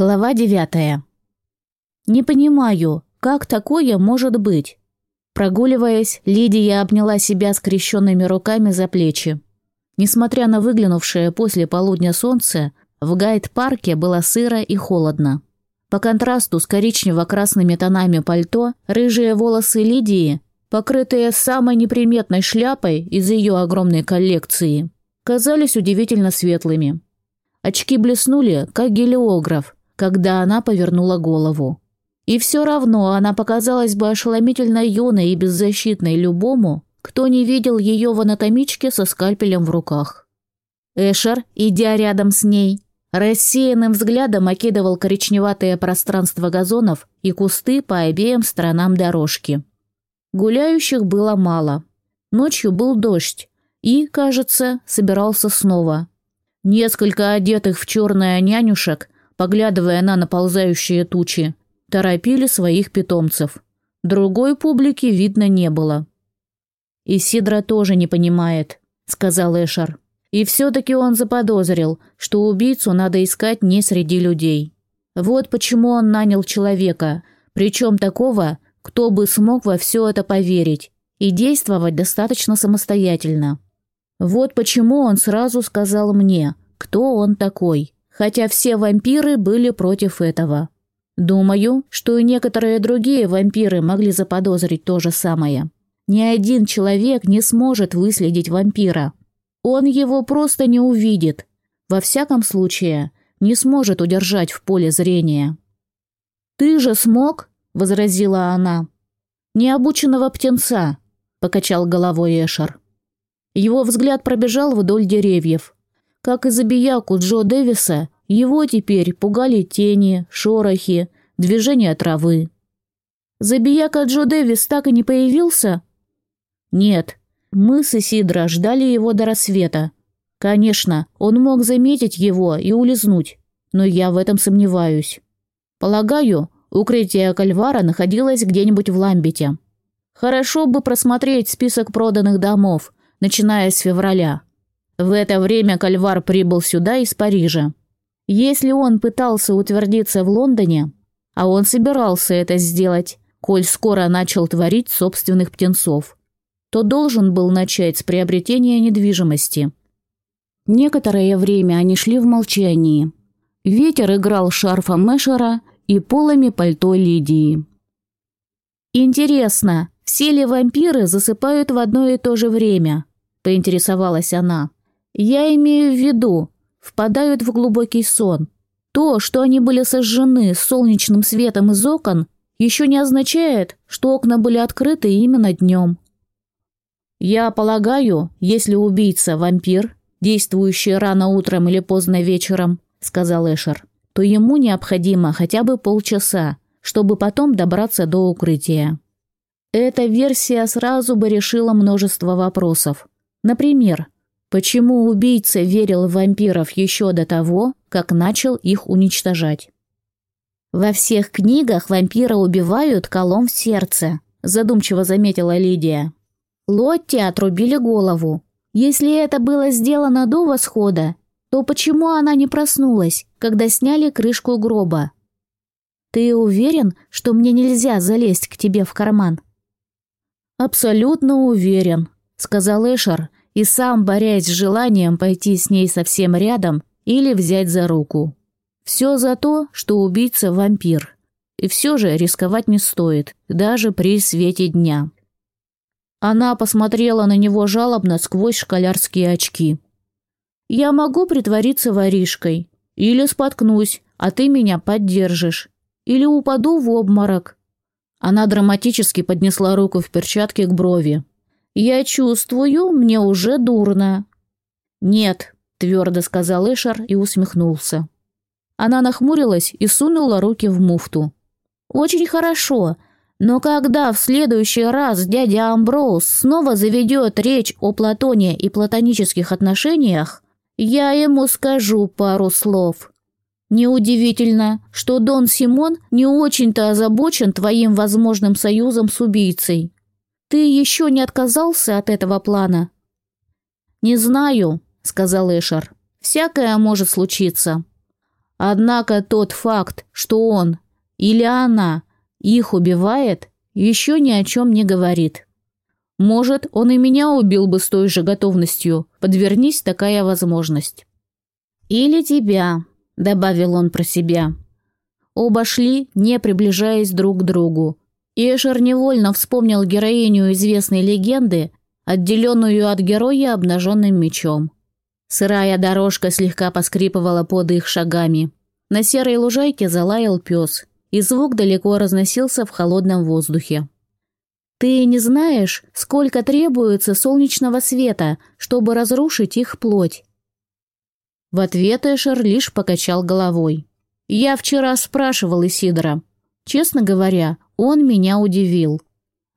Глава девятая. Не понимаю, как такое может быть? Прогуливаясь, Лидия обняла себя скрещенными руками за плечи. Несмотря на выглянувшее после полудня солнце, в гайд-парке было сыро и холодно. По контрасту с коричнево-красными тонами пальто, рыжие волосы Лидии, покрытые самой неприметной шляпой из ее огромной коллекции, казались удивительно светлыми. Очки блеснули, как гелиограф, когда она повернула голову. И все равно она показалась бы ошеломительно юной и беззащитной любому, кто не видел ее в анатомичке со скальпелем в руках. Эшер, идя рядом с ней, рассеянным взглядом окидывал коричневатое пространство газонов и кусты по обеим сторонам дорожки. Гуляющих было мало. Ночью был дождь, и, кажется, собирался снова. Несколько одетых в черное нянюшек поглядывая на наползающие тучи, торопили своих питомцев. Другой публики видно не было. «И Сидра тоже не понимает», — сказал Эшер. И все-таки он заподозрил, что убийцу надо искать не среди людей. Вот почему он нанял человека, причем такого, кто бы смог во все это поверить и действовать достаточно самостоятельно. Вот почему он сразу сказал мне, кто он такой хотя все вампиры были против этого. Думаю, что и некоторые другие вампиры могли заподозрить то же самое. Ни один человек не сможет выследить вампира. Он его просто не увидит. Во всяком случае, не сможет удержать в поле зрения. «Ты же смог?» – возразила она. «Необученного птенца», – покачал головой Эшер. Его взгляд пробежал вдоль деревьев, как и забияку Джо Дэвиса, его теперь пугали тени, шорохи, движения травы. Забияка Джо Дэвис так и не появился? Нет, мы с Исидро ждали его до рассвета. Конечно, он мог заметить его и улизнуть, но я в этом сомневаюсь. Полагаю, укрытие Кальвара находилось где-нибудь в Ламбете. Хорошо бы просмотреть список проданных домов, начиная с февраля. В это время Кальвар прибыл сюда из Парижа. Если он пытался утвердиться в Лондоне, а он собирался это сделать, коль скоро начал творить собственных птенцов, то должен был начать с приобретения недвижимости. Некоторое время они шли в молчании. Ветер играл шарфом Мэшера и полами пальто Лидии. «Интересно, все ли вампиры засыпают в одно и то же время?» – поинтересовалась она. Я имею в виду, впадают в глубокий сон. То, что они были сожжены солнечным светом из окон, еще не означает, что окна были открыты именно днем. Я полагаю, если убийца – вампир, действующий рано утром или поздно вечером, сказал Эшер, то ему необходимо хотя бы полчаса, чтобы потом добраться до укрытия. Эта версия сразу бы решила множество вопросов. Например, Почему убийца верил в вампиров еще до того, как начал их уничтожать? «Во всех книгах вампира убивают колом в сердце», задумчиво заметила Лидия. Лотти отрубили голову. Если это было сделано до восхода, то почему она не проснулась, когда сняли крышку гроба? Ты уверен, что мне нельзя залезть к тебе в карман? Абсолютно уверен, сказал Эшер, и сам борясь с желанием пойти с ней совсем рядом или взять за руку. Все за то, что убийца вампир. И все же рисковать не стоит, даже при свете дня. Она посмотрела на него жалобно сквозь школярские очки. «Я могу притвориться воришкой. Или споткнусь, а ты меня поддержишь. Или упаду в обморок». Она драматически поднесла руку в перчатке к брови. «Я чувствую, мне уже дурно». «Нет», – твердо сказал Эшер и усмехнулся. Она нахмурилась и сунула руки в муфту. «Очень хорошо, но когда в следующий раз дядя Амброуз снова заведет речь о Платоне и платонических отношениях, я ему скажу пару слов. Неудивительно, что Дон Симон не очень-то озабочен твоим возможным союзом с убийцей. Ты еще не отказался от этого плана?» «Не знаю», — сказал Эшер. «Всякое может случиться». Однако тот факт, что он или она их убивает, еще ни о чем не говорит. Может, он и меня убил бы с той же готовностью, подвернись такая возможность. «Или тебя», — добавил он про себя. Оба шли, не приближаясь друг к другу. Эшер невольно вспомнил героиню известной легенды, отделенную от героя обнаженным мечом. Сырая дорожка слегка поскрипывала под их шагами. На серой лужайке залаял пес, и звук далеко разносился в холодном воздухе. «Ты не знаешь, сколько требуется солнечного света, чтобы разрушить их плоть?» В ответ Эшер лишь покачал головой. «Я вчера спрашивал Исидора. Честно говоря, он меня удивил.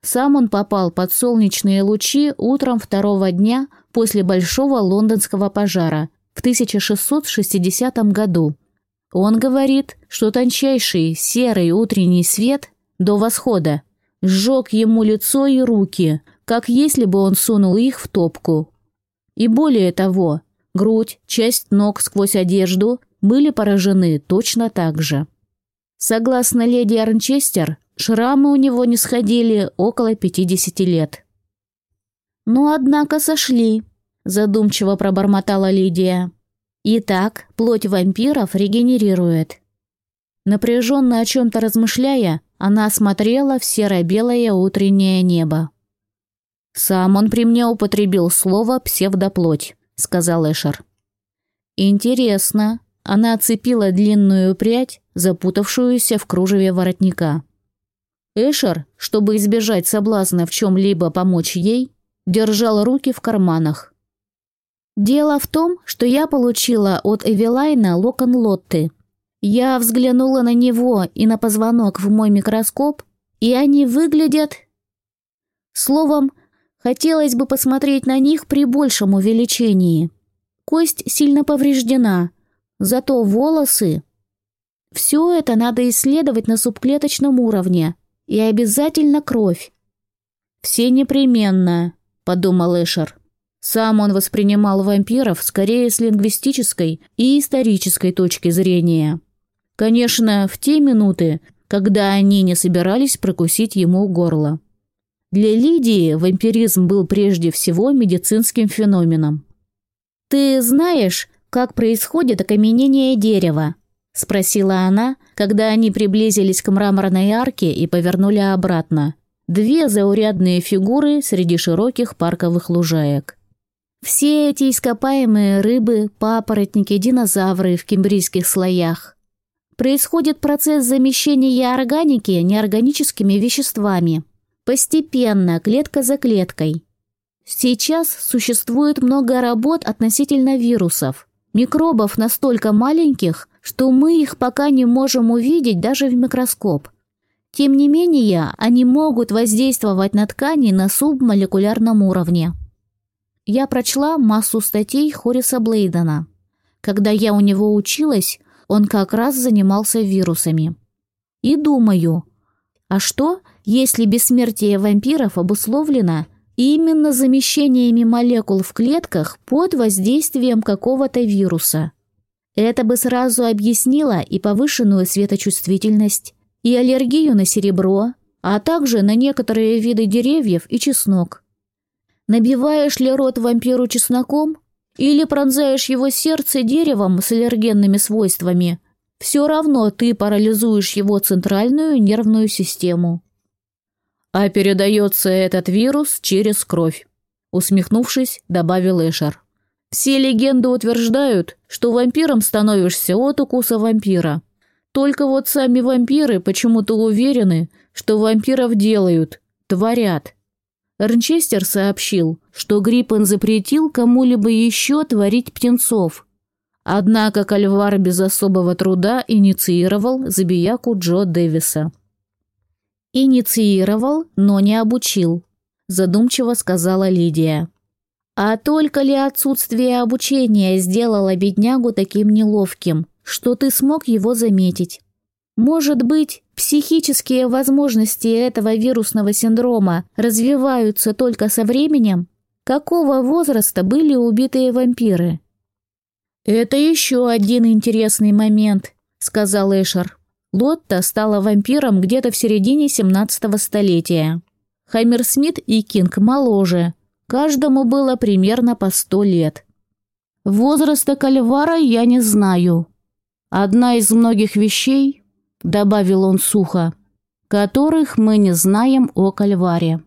Сам он попал под солнечные лучи утром второго дня после большого лондонского пожара в 1660 году. Он говорит, что тончайший серый утренний свет до восхода сжег ему лицо и руки, как если бы он сунул их в топку. И более того, грудь, часть ног сквозь одежду были поражены точно так же. Согласно леди Арнчестер, шрамы у него не сходили около 50 лет. «Ну, однако, сошли», – задумчиво пробормотала Лидия. «Итак, плоть вампиров регенерирует». Напряженно о чем-то размышляя, она смотрела в серо-белое утреннее небо. «Сам он при мне употребил слово «псевдоплоть», — сказал Эшер. «Интересно». Она отцепила длинную прядь, запутавшуюся в кружеве воротника. Эшер, чтобы избежать соблазна в чем-либо помочь ей, держал руки в карманах. «Дело в том, что я получила от Эвелайна локон Лотты», я взглянула на него и на позвонок в мой микроскоп, и они выглядят... Словом, хотелось бы посмотреть на них при большем увеличении. Кость сильно повреждена, зато волосы... Все это надо исследовать на субклеточном уровне, и обязательно кровь. «Все непременно», — подумал Эшер. Сам он воспринимал вампиров скорее с лингвистической и исторической точки зрения. Конечно, в те минуты, когда они не собирались прокусить ему горло. Для Лидии вампиризм был прежде всего медицинским феноменом. «Ты знаешь, как происходит окаменение дерева?» – спросила она, когда они приблизились к мраморной арке и повернули обратно. Две заурядные фигуры среди широких парковых лужаек. Все эти ископаемые рыбы, папоротники, динозавры в кембрийских слоях происходит процесс замещения органики неорганическими веществами. Постепенно, клетка за клеткой. Сейчас существует много работ относительно вирусов. Микробов настолько маленьких, что мы их пока не можем увидеть даже в микроскоп. Тем не менее, они могут воздействовать на ткани на субмолекулярном уровне. Я прочла массу статей Хориса Блейдена. Когда я у него училась, он как раз занимался вирусами. И думаю, а что, если бессмертие вампиров обусловлено именно замещениями молекул в клетках под воздействием какого-то вируса? Это бы сразу объяснило и повышенную светочувствительность, и аллергию на серебро, а также на некоторые виды деревьев и чеснок. Набиваешь ли рот вампиру чесноком, или пронзаешь его сердце деревом с аллергенными свойствами, все равно ты парализуешь его центральную нервную систему. А передается этот вирус через кровь, усмехнувшись, добавил Эшер. Все легенды утверждают, что вампиром становишься от укуса вампира. Только вот сами вампиры почему-то уверены, что вампиров делают, творят. Рнчестер сообщил, что Гриппен запретил кому-либо еще творить птенцов. Однако Кальвар без особого труда инициировал забияку Джо Дэвиса. «Инициировал, но не обучил», – задумчиво сказала Лидия. «А только ли отсутствие обучения сделало беднягу таким неловким, что ты смог его заметить? Может быть, психические возможности этого вирусного синдрома развиваются только со временем? Какого возраста были убитые вампиры? Это еще один интересный момент, сказал Эшер. Лотта стала вампиром где-то в середине 17 столетия. Хаммерсмит и Кинг моложе. Каждому было примерно по сто лет. Возраста Кальвара я не знаю. Одна из многих вещей, добавил он сухо, которых мы не знаем о Кальваре.